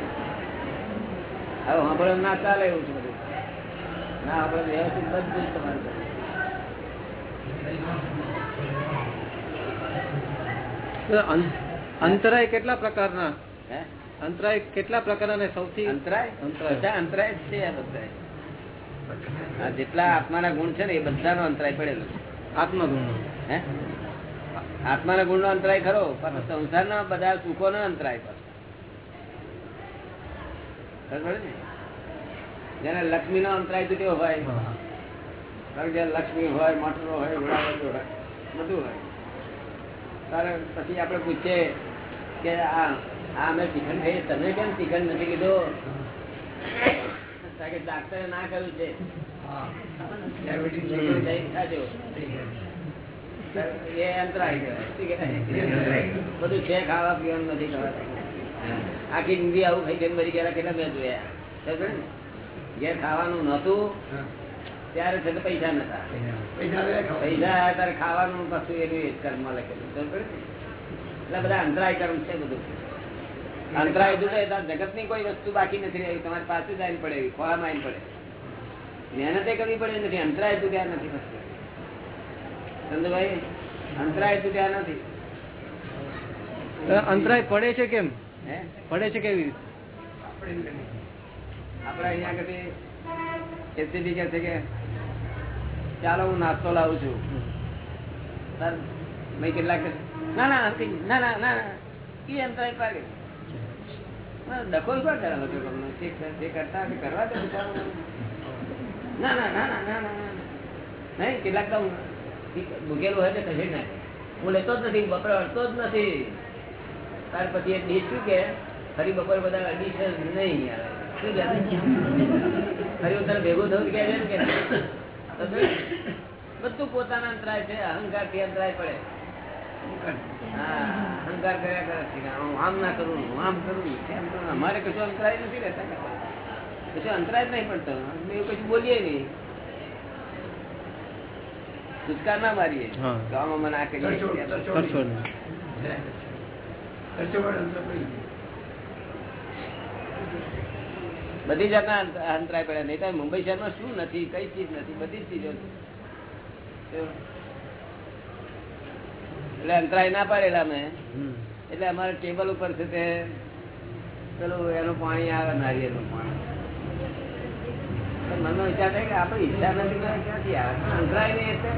હવે સાંભળો ના ચાલે એવું છે બધું. ના આપણે વ્યવસ્થિત બધું તમારે અંતરાય કેટલા પ્રકારના? અંતરાય કેટલા પ્રકારના સૌથી? અંતરાય? અંતરાય. અંતરાય છે આ બધા જેટલા આત્માના ગુણ છે ને એ બધાનો અંતરાય પડેલો છે. આત્મગુણ હે? આત્માના ગુણનો અંતરાય ખરો પણ સંસારના બધા સુખોનો અંતરાય પાછો ખબર લક્ષ્મી નો? અંતરાય તૂટ્યો હોય. કારણ કે લક્ષ્મી હોય મટરો હોય ઘોડાવડો હોય બધું હોય. તારે પછી આપણે પૂછીએ કે આ આ અમે ચિકન ખાઈએ તમે કેમ ચિકન નથી કીધું કે ડાક્ટરે ના કર્યું છે. એ અંતરાય? બધું છે ખાવા પીવાનું નથી ખાવા આખી જિંદગી આવું ખાઈ ખાઈને મરી ગયા કેટલા મેં જોયા? ખબર ખાવાનું નતું ત્યારે છે પૈસા નતા. પૈસા ત્યારે ખાવાનું પાછું એનું એ જ લખેલું એટલે બધા અંતરાય કર્મ છે બધું. અંતરાય દૂર જગતની કોઈ વસ્તુ બાકી નથી રહી તમારી પાસે જ આવીને પડે એવી ખોળામાં આવીને પડે. મહેનતે કરવી પડે નથી અંતરાય તૂટ્યા નથી ચંદુભાઈ અંતરાય તૂટ્યા નથી. અંતરાય પડે છે કેમ? પડે છે કેવી? આપડે અહીંયા કદી એસટીડી કે છે કે, ચાલો, હું નાસ્તો લાવું છું સર મેં કેટલાક ના ના. ના ના ના એ અંતરાય પાડે ડખો કોણ કરાવે છે તમને જે કરતા કરવા દે. ના ના ના ના ના ના. નહીં, કેટલાક તો ભૂગેલું હોય તો કશે ના હું લેતો જ નથી, બપોરે અડતો જ નથી ત્યાર પછી એ દેશ શું કે? ફરી બપોર બધા અડીશન નહીં આવે. શું કે ફરી તને ભેગું થયું કે છે? ને કે બધું પોતાના અંતરાય છે. અહંકારથી અંતરાય પડે. અહંકાર કર્યા કરે છે. હું આમ ના કરું હું આમ કરું અમારે કશું અંતરાય નથી રહેતા કશું અંતરાય જ નહીં પડતો. એવું કશું બોલીએ નહીં. છુટકાર ના મારીએ. ગામમાં મને આ કરીએ બધી જાતના અંતરાય પડ્યા. નહીં તો મુંબઈ શહેરમાં શું નથી? કઈ ચીજ નથી? બધી જ ચીજો એટલે અંતરાય ના પાડેલા મેં એટલે અમારે ટેબલ ઉપર છે તે પેલું એનું પાણી આવે નારિયેલનું પાણી. મનનો વિચાર થાય કે આપણે ઈચ્છા નથી ક્યાંથી આવે. અંતરાય નહીં એટલે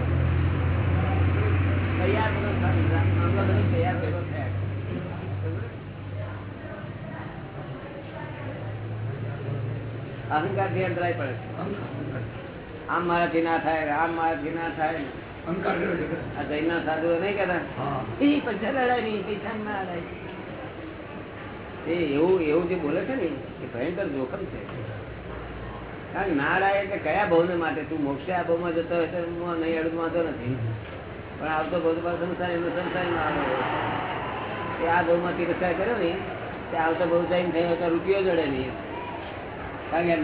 તૈયાર તૈયાર ભેગો થયા અહંકારથી અંતરાય પડે. આમ મારાથી ના થાય આમ મારાથી ના થાય. આ નહીં કહેતા? એ પૈસા લડાય નહીં પૈસા ના લડાય એ એવું એવું જે બોલે છે ને એ ભયંકર જોખમ છે. કારણ કે એટલે કયા ભાવને માટે? તું મોક્ષે આ ભાવમાં જતો હોય તો હું નહીં અડું વાંધો નથી. પણ આવતો ભાવ સંસાર એનો સંસારમાં આવે. તે આ ભાવમાં તિરસ્કાર કર્યો ને તે આવતો ભાવ જઈને થયો તો રૂપિયો જડે નહીં. કારણ નહીં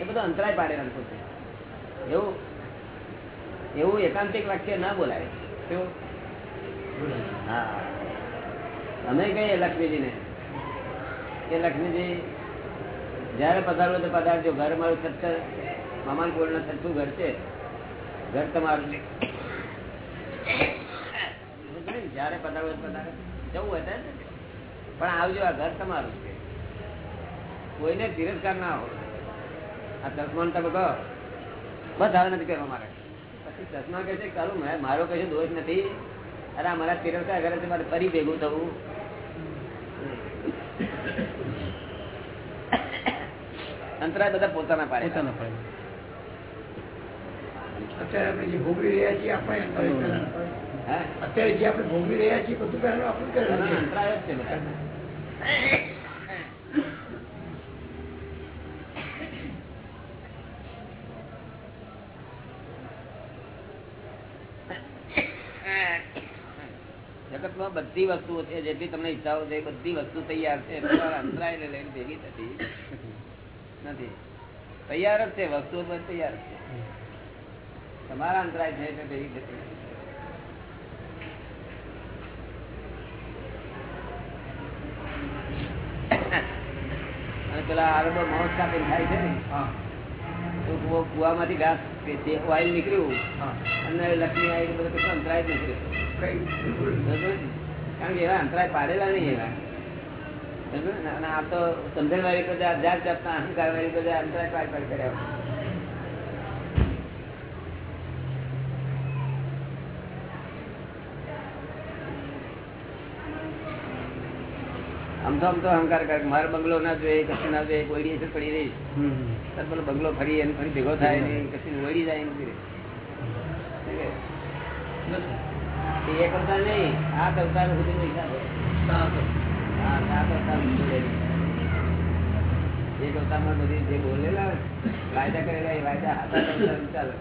એ બધો અંતરાય પાડે એવું? એવું એકાંતિક વાક્ય ના બોલાય. કેવું? અમે કહીએ લક્ષ્મીજીને? કે લક્ષ્મીજી જયારે પધારો તો પધારજો. ઘર મારું સત્તર મામાન કોળના છઠ્ઠું ઘર છે? ઘર તમારું જયારે પધારો જવું હોય ને પણ આવજો, આ ઘર તમારું છે. કોઈને તિરસ્કાર ના હોય. આ ચશ્મા તમે કહો. બસ, હવે નથી કરવા મારે. પછી ચશ્મા કહે છે, ચાલુ, મેં- મારો કશું દોષ નથી. અરે આ મારા તિરસ્કાર કરે છે મારે ફરી ભેગું થવું. અંતરાય બધા પોતાના પાડે. પોતાના પાડે. અત્યારે આપણે જે ભોગવી રહ્યા છીએ આપણે? અત્યારે જે આપણે ભોગવી રહ્યા છીએ બધું પહેલાનું આપણું અંતરાય જ છે બધા. વસ્તુઓ છે જેટલી તમને ઈચ્છાઓ છે બધી વસ્તુ તૈયાર છે. તમારા અંતરાય લઈને ભેગી થતી નથી. તૈયાર જ છે વસ્તુઓ પણ તૈયાર છે. તમારા અંતરાય છે એટલે ભેગી થતી અને પેલા આરબો છે ને કુવામાંથી ઘાસ ઓઇલ નીકળ્યું હા. અને લક્ષ્મી આવી બધું અંતરાય નીકળ્યું? કારણ કે એવા અંતરાય પાડેલા નહીં એવા. આ તો સમજણ વાળી બધા જાત જાતના અહંકાર વાળી બધા અંતરાય પાડ પાડ કર્યા આમ તો આમ તો અહંકાર કરે. મારો બંગલો ના જોઈએ કશું ના જોઈએ ઓળી છે પડી રહી. હમ. તાર પેલો બંગલો ફરી એને ફરી ભેગો થાય નહીં કશું ઓળી જાય નથી. એ એક અવતાર નહીં આ સુધી બધી જે બોલેલા વાયદા કરેલા એ વાયદા ચાલે.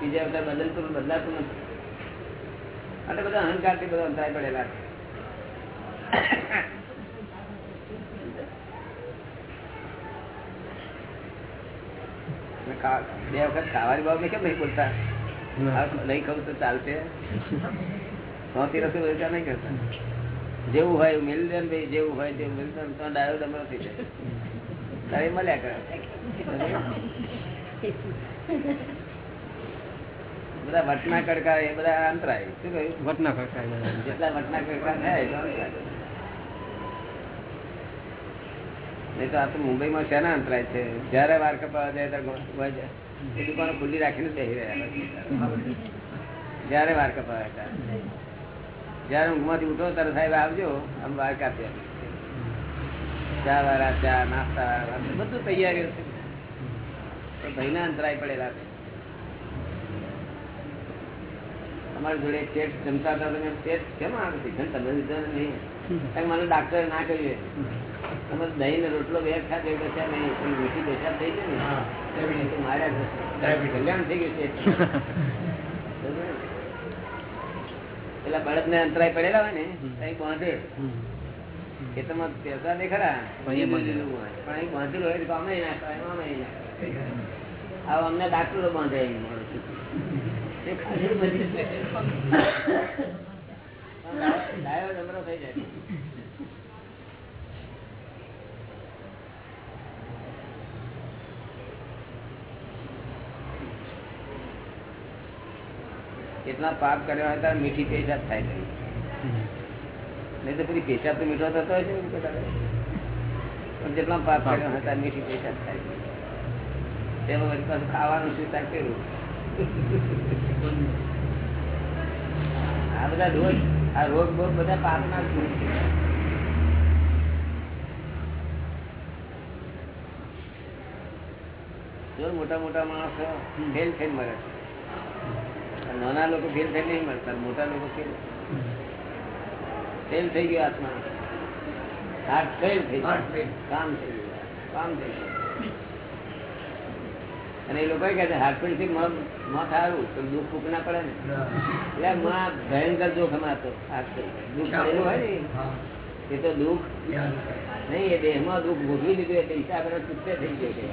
બીજા અવતાર બદલતું બદલાતું નથી. એટલે બધા અહંકારથી બધા અંતરાય પડેલા બે વખત ખાવાની બાબત કેમ નહીં બોલતા? નહીં કહું તો ચાલશે. રસોઈ નહીં કરતા. જેવું હોય એવું મિલ દે ને ભાઈ જેવું હોય તેવું મિલ તો ડાયો ડમરો થઈ જાય. તારે મળ્યા કરે. બધા વટના કડકા એ બધા અંતરાય. શું કહ્યું? વટના કડકા જેટલા વટના કડકા થાય નહીં તો આ તો મુંબઈમાં શેના અંતરાય છે? જ્યારે વાર કપાવા જાય ત્યારે જાય. દુકાનો ખુલ્લી રાખીને બેસી રહ્યા જયારે વાર કપાવા હતા. જયારે ઊંઘમાંથી ઉઠો ત્યારે સાહેબ આવજો, આમ વાર કાપ્યા ચા વાળા, ચા, નાસ્તા વાળા, બધું તૈયારીઓ છે. ભાઈના અંતરાય પડેલા છે. અમારી જોડે ટેસ્ટ જમતા હતા તમે ટેસ્ટ કેમ આવે શિક્ષણ તમે મને ડાક્ટરે ના કહ્યું તમે દહીં ને રોટલો બે ખાતે બેસ્યા નહીં પણ મીઠી બેસા થઈ છે ને માર્યા કલ્યાણ થઈ ગયું છે. પેલા બળદ ને અંતરાય પડેલા હોય ને કઈ બાંધે. ખેતરમાં પેસા દે ખરા. પણ અહીં બાંધેલું હોય તો અમે ના કરાય, આમે ના કરાય. આવા અમને ડાક્ટરો બાંધે <laughs> ડાયો નંબરો થઈ જાય. કેટલા પાપ કર્યા હતા મીઠી પેશાબ થાય છે. નહીં તો પછી પેશાબ તો મીઠો થતો હોય છે પણ જેટલા પાપ કર્યા હતા મીઠી પેશાબ થાય છે. આ બધા રોગ આ રોગ બોગ બધા પાપ ના જ મોટા મોટા માણસો ફેલ ફેલ મરે છે. નાના લોકો ફેલ થઈ નહીં મળતા મોટા લોકો ફેલ ફેલ થઈ ગયો આત્મા. હાર્ટ ફેલ થઈ ગયું. કામ થઈ ગયું. કામ થઈ ગયું. અને એ લોકો કહે છે હાર્ટફેલથી મોત સારું તો દુઃખ ફૂક ના પડે ને. એટલે માં ભયંકર જોખમ હતો દુઃખ પડેલું હોય ને. એ તો દુઃખ નહીં એ દેહમાં દુઃખ ભોગવી લીધું એટલે હિસાબ ચૂકતે થઈ ગયો છે.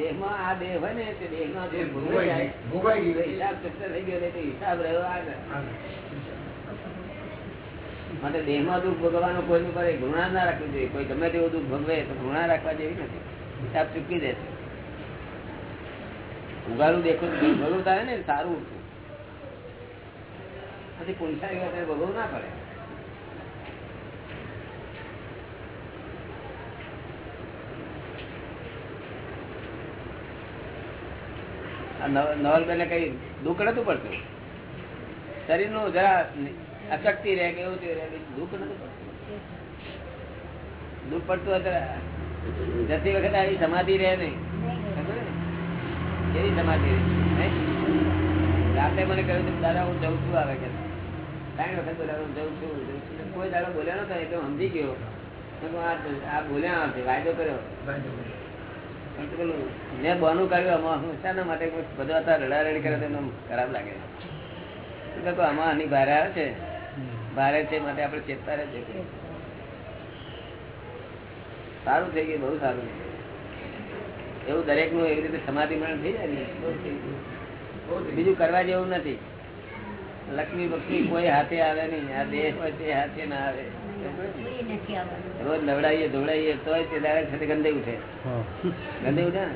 દેહમાં આ દેહ હોય ને તે દેહમાં જે ભોગવાઈ ગયું. હિસાબ ચૂકતે થઈ ગયો એટલે હિસાબ રહ્યો આગળ. માટે દેહમાં દુઃખ ભોગવવાનું કોઈનું કરે ઘૃણા ના રાખવી જોઈએ. કોઈ ગમે તેવું દુઃખ ભોગવે તો ઘૃણા રાખવા જેવી નથી. હિસાબ ચૂકી દેશે ઉગાડું દેખો ભોગવતા હોય ને સારું પછી પુંછાઈ ભગવું ભોગવવું ના પડે. નવલબેને કઈ દુઃખ નતું પડતું? શરીરનું જરા અશક્તિ રહે કે એવું દુઃખ નતું પડતું? દુઃખ પડતું જતી વખતે આવી સમાધિ રહે નહીં. કેવી સમાધિ રહે? રાતે મને કહ્યું હતું, દાદા, હું જઉં છું આવે કે ત્રણ વખત બોલ્યા, હું જઉં છું. કોઈ દાડો બોલ્યા નતો એટલે સમજી ગયો. આ બોલ્યા વાયદો કર્યો. મેં બોનું કર્યું આમાં છે. એવું દરેકનું એવી રીતે સમાધિ મરણ થઈ જાય ને. બીજું કરવા જેવું નથી. લક્ષ્મી બક્ષ્મી કોઈ હાથે આવે નહીં. આ દેહ હોય તે હાથે ના આવે. રોજ નવડાવીએ ધોવડાવીએ તો તે દાડે સાથે ગંદે ઉઠે. ગંદે ઉઠે ને?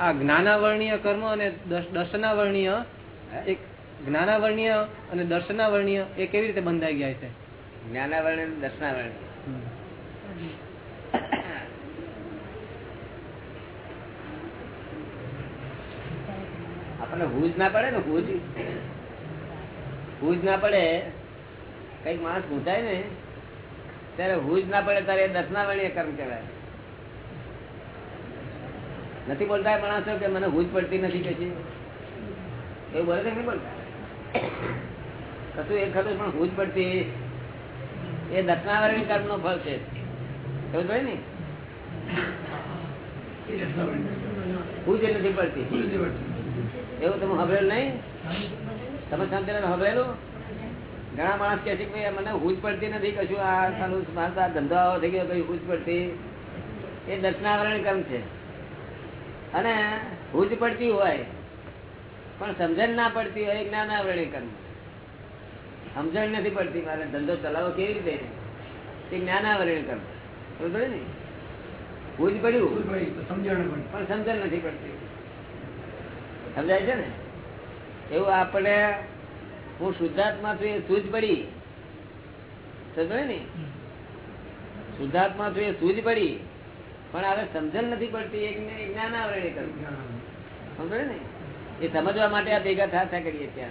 આ જ્ઞાનાવર્ણીય કર્મ અને દર્શનાવર્ણીય એક જ્ઞાનાવર્ણીય અને દર્શનાવર્ણીય એ કેવી રીતે બંધાઈ ગયા છે? જ્ઞાનાવર્ણ અને દર્શનાવર્ણ આપણને હુજ ના પડે ને હુજ હુજ ના પડે કંઈક માણસ પૂછાય ને ત્યારે હુજ ના પડે ત્યારે દર્શનાવર્ણીય કર્મ કહેવાય. નથી બોલતા માણસો કે મને હુજ પડતી નથી કે છે? એવું બોલે છે નહીં બોલતા? કશું એ ખબર પણ હુજ પડતી એ દત્નાવરણ કર્મ નો ફળ છે. ખબર પડે ને? હું જ નથી પડતી. એવું તમે હબરેલું નહીં? તમે શાંતિ હબરેલું ઘણા માણસ કે છે કે મને હું જ પડતી નથી કશું આ સારું મારે ધંધો આવો થઈ ગયો ભાઈ જ પડતી. એ દર્શનાવરણ કર્મ છે. અને હુજ પડતી હોય પણ સમજણ ના પડતી હોય જ્ઞાન આવરણે કર્મ સમજણ નથી પડતી મારે ધંધો ચલાવો કેવી રીતે? તે જ્ઞાનાવરણી કર્મ બરોબર ને? ભૂજ પડ્યું પણ સમજણ નથી પડતી. સમજાય છે ને? એવું આપણે હું શુદ્ધાત્મા છું એ સૂઝ પડી. સમજાય ને? શુદ્ધાત્મા છું એ સૂઝ પડી. પણ હવે સમજણ નથી પડતી એક ને જ્ઞાન આવરણે કર્મ સમજાય ને? એ સમજવા માટે આ ભેગા થતા કરીએ છીએ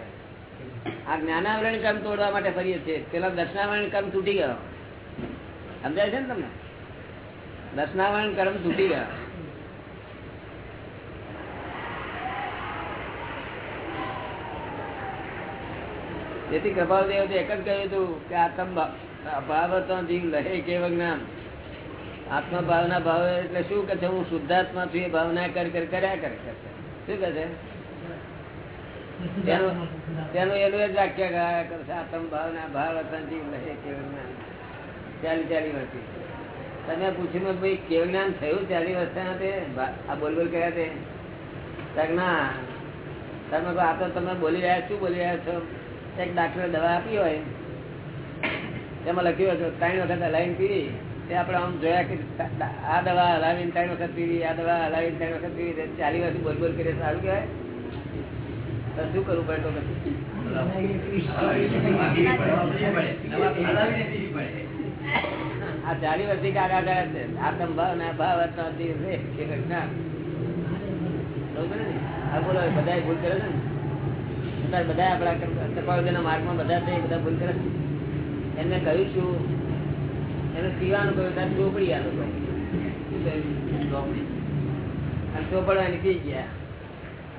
આ જ્ઞાનાવરણ કર્મ તોડવા માટે ફરીએ છીએ. પેલા દર્શનાવરણ કર્મ તૂટી ગયો. સમજાય છે ને તમને? દર્શનાવરણ કર્મ તૂટી ગયા. તેથી કૃપાલદેવ એક જ કહ્યું હતું કે આત્મ ભાવ જીવ લહે કેવ જ્ઞાન આત્મભાવના ભાવ એટલે શું કે છે? હું શુદ્ધાત્મા છું એ ભાવના કર કર કર્યા કર. શું કે છે? તેનું એનું જ વાક્ય ગાયા કરશે આત્મ ભાવના ભાવ જીવ લહે જ્ઞાન. ચાલી ચાલી વર્ષથી તમે પૂછ્યું ભાઈ કેવ જ્ઞાન થયું ચાલી વર્ષના તે? આ બોલ બોલ કર્યા તે? ના તમે આ તો તમે બોલી રહ્યા છો, શું બોલી રહ્યા છો? એક ડાક્ટરે દવા આપી હોય. તેમાં લખ્યું હતું ત્રણ વખત હલાવીને પીવી. તે આપણે આમ જોયા કે આ દવા હલાવીને ત્રણ વખત પીવી આ દવા હલાવીને ત્રણ વખત પીવી ચાલી વર્ષ બોલ બોલ કરીએ સારું કહેવાય. શું કરવું પડે તો આ ચાલી વર્ષથી કાકા છે. આત્મ ભાવ ના ભાવ? આ બધા બધા ભૂલ કરે એમને કહ્યું છું એને પીવાનું ત્યારે ચોપડી આલો ભાઈ શું કહ્યું? અને ચોપડવાની પી ગયા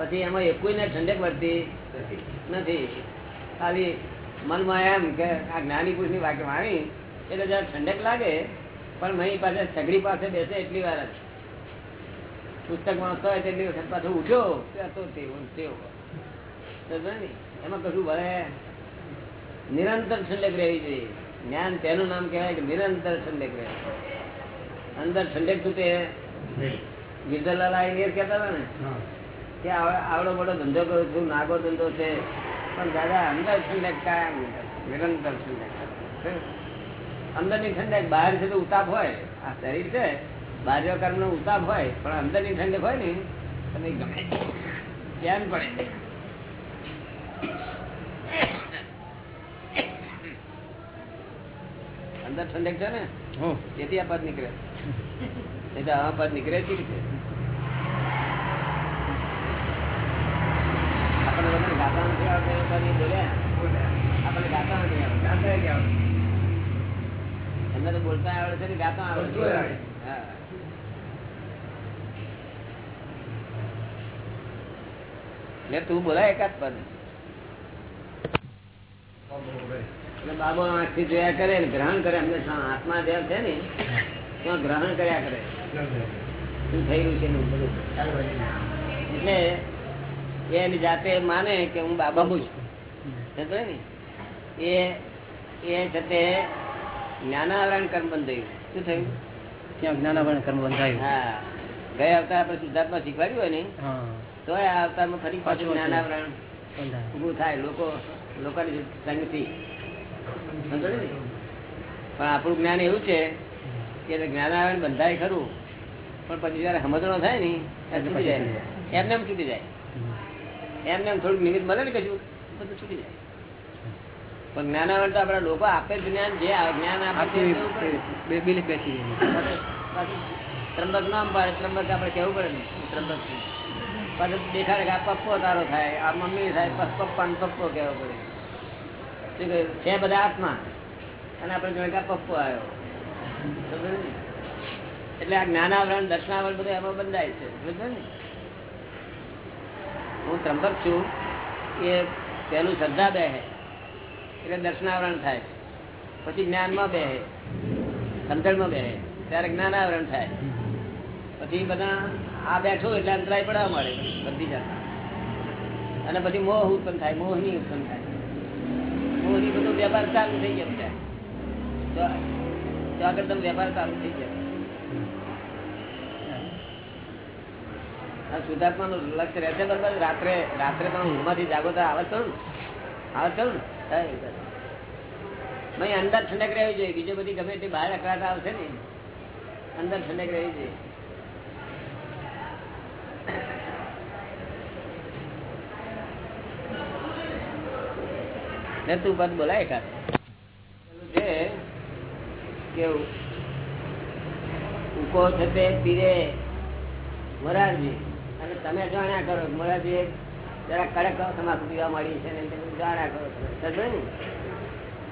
પછી એમાં એકુય ઠંડક મળતી નથી. ખાલી મનમાં એમ કે આ જ્ઞાની પુરુષની વાક્ય વાણી એટલે જરા ઠંડક લાગે પણ મહી પાસે સગડી પાસે બેસે એટલી વાર જ. પુસ્તક વાંચતો હોય તેટલી વખત પાછો ઉઠ્યો તો તેવો તેવો. એમાં કશું ભલે. નિરંતર ઠંડક રહેવી જોઈએ. જ્ઞાન તેનું નામ કહેવાય કે નિરંતર ઠંડક રહે. અંદર ઠંડક તૂટે તે ગિરધરલાલ આયર કહેતા હતા ને? કે આવડો મોટો ધંધો કરું છું નાગો ધંધો છે. પણ દાદા અંદર ઠંડક કાયમ નિરંતર ઠંડક અંદરની ઠંડક બહાર છે તો ઉતાપ હોય. આ શરીર છે બાહ્ય કર્મ નો ઉતાપ હોય પણ અંદરની ઠંડક હોય ને તમે ગમે. ધ્યાન પડે. અંદર ઠંડક છે ને. તેથી આ પદ નીકળે. એટલે આ પદ નીકળે કેવી રીતે આપણને બધાને ગાતા નથી આવડતું બોલ્યા આપણને ગાતા નથી આવડતું એમને તો બોલતા આવડે છે ગાતા આવડે છે. બધું આવડે. હા. એટલે તું બોલાય એકાદ પદ. એટલે બાબો આંખથી જોયા કરે ગ્રહણ કરે. એમને આત્મા જ્યાં છે ને ત્યાં ગ્રહણ કર્યા કરે. શું થઈ રહ્યું છે એટલે એની જાતે માને કે હું બાબુ છું. એ જ્ઞાનાવરણ કર્મ બંધાયું. શું થયું? ત્યાં જ્ઞાનાવરણ કર્મ બંધાયું? હા. ગયા અવતાર આપણે શુદ્ધાત્મા શીખવાડ્યું હોય ને તો આ અવતારમાં ફરી પાછું જ્ઞાનાવરણ ઉભું થાય લોકો લોકોની સંગતિ. પણ આપણું જ્ઞાન એવું છે કે જ્ઞાનાવરણ બંધાય ખરું પણ પછી જયારે સમજણો થાય ને એમને એમ છૂટી જાય. એમને એમ થોડુંક નિમિત્ત મળે ને કશું? બધું છૂટી જાય. પણ જ્ઞાનાવરણ તો આપડા લોકો આપે જ્ઞાન જે જ્ઞાન આપે ત્રંબક નામ પાડે. ત્રંબક આપડે કેવું પડે ને ત્રંબક. પાછું દેખાડે કે આ પપ્પો તારો થાય આ મમ્મી થાય પપ્પા ને પપ્પો કેવો પડે? છે બધા આત્મા અને આપણે જોઈએ કે આ પપ્પો આવ્યો? એટલે આ જ્ઞાનાવરણ દર્શનાવરણ બધું એમાં બંધાય છે. સમજો ને? હું ત્રંબક છું, એ પહેલું શ્રદ્ધા બે એટલે દર્શનાવરણ થાય. પછી જ્ઞાનમાં બે સમજણમાં બે ત્યારે જ્ઞાનાવરણ થાય. પછી બધા આ બેઠો એટલે અંતરાય પડવા મળે બધી જાત અને પછી મોહ ઉત્પન્ન થાય, મોહની ઉત્પન્ન થાય. મોહની બધો વેપાર ચાલુ થઈ ગયો ત્યાં તો આગળ તમે વેપાર ચાલુ થઈ ગયો. આ શુદ્ધાત્માનું લક્ષ્ય રહેશે બરાબર રાત્રે રાત્રે તમે ઊંઘમાંથી જાગો તો આવે છો ને? આવે છો ને. અંદર ઠંડક રહેવી જોઈએ. બીજો બધી ગમે તે બહાર અકળાટ આવશે ને, અંદર ઠંડક રહેવી જોઈએ. તું પદ બોલાય પેલું છે કેવું ઉકો છે તે પીરે મોરારજી અને તમે જાણ્યા કરો કે જરા કડક તમાકુ પીવા મળી છે ને જાણ્યા કરો સમજો ને?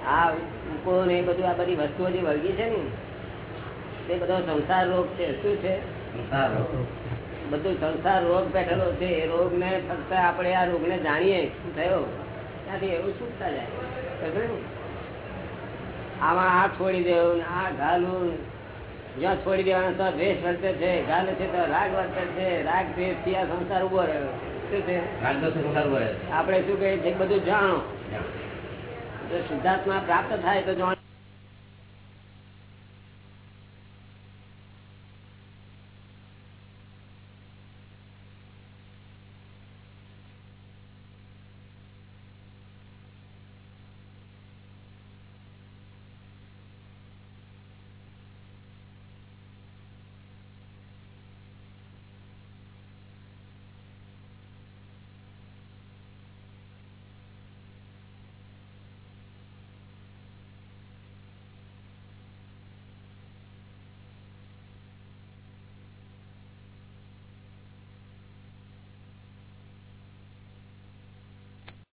આ ઉકો ને એ બધું આ બધી વસ્તુઓ જે વળગી છે ને તે બધો સંસાર રોગ છે. શું છે? બધું સંસાર રોગ બેઠેલો છે. એ રોગ ને ફક્ત આપણે આ રોગ ને જાણીએ. શું થયો? ત્યાંથી એવું છૂટતા જાય. સમજો ને? આમાં આ છોડી દેવું ને આ ઘાલું જ્યાં છોડી દેવાનો તો દ્વેષ વર્તે છે ગાલે છે તો રાગ વર્તે છે રાગ દ્વેષથી આ સંસાર ઊભો રહ્યો શું છે? આપણે શું કહીએ છીએ બધું જાણો. જો શુદ્ધાત્મા પ્રાપ્ત થાય તો જાણ.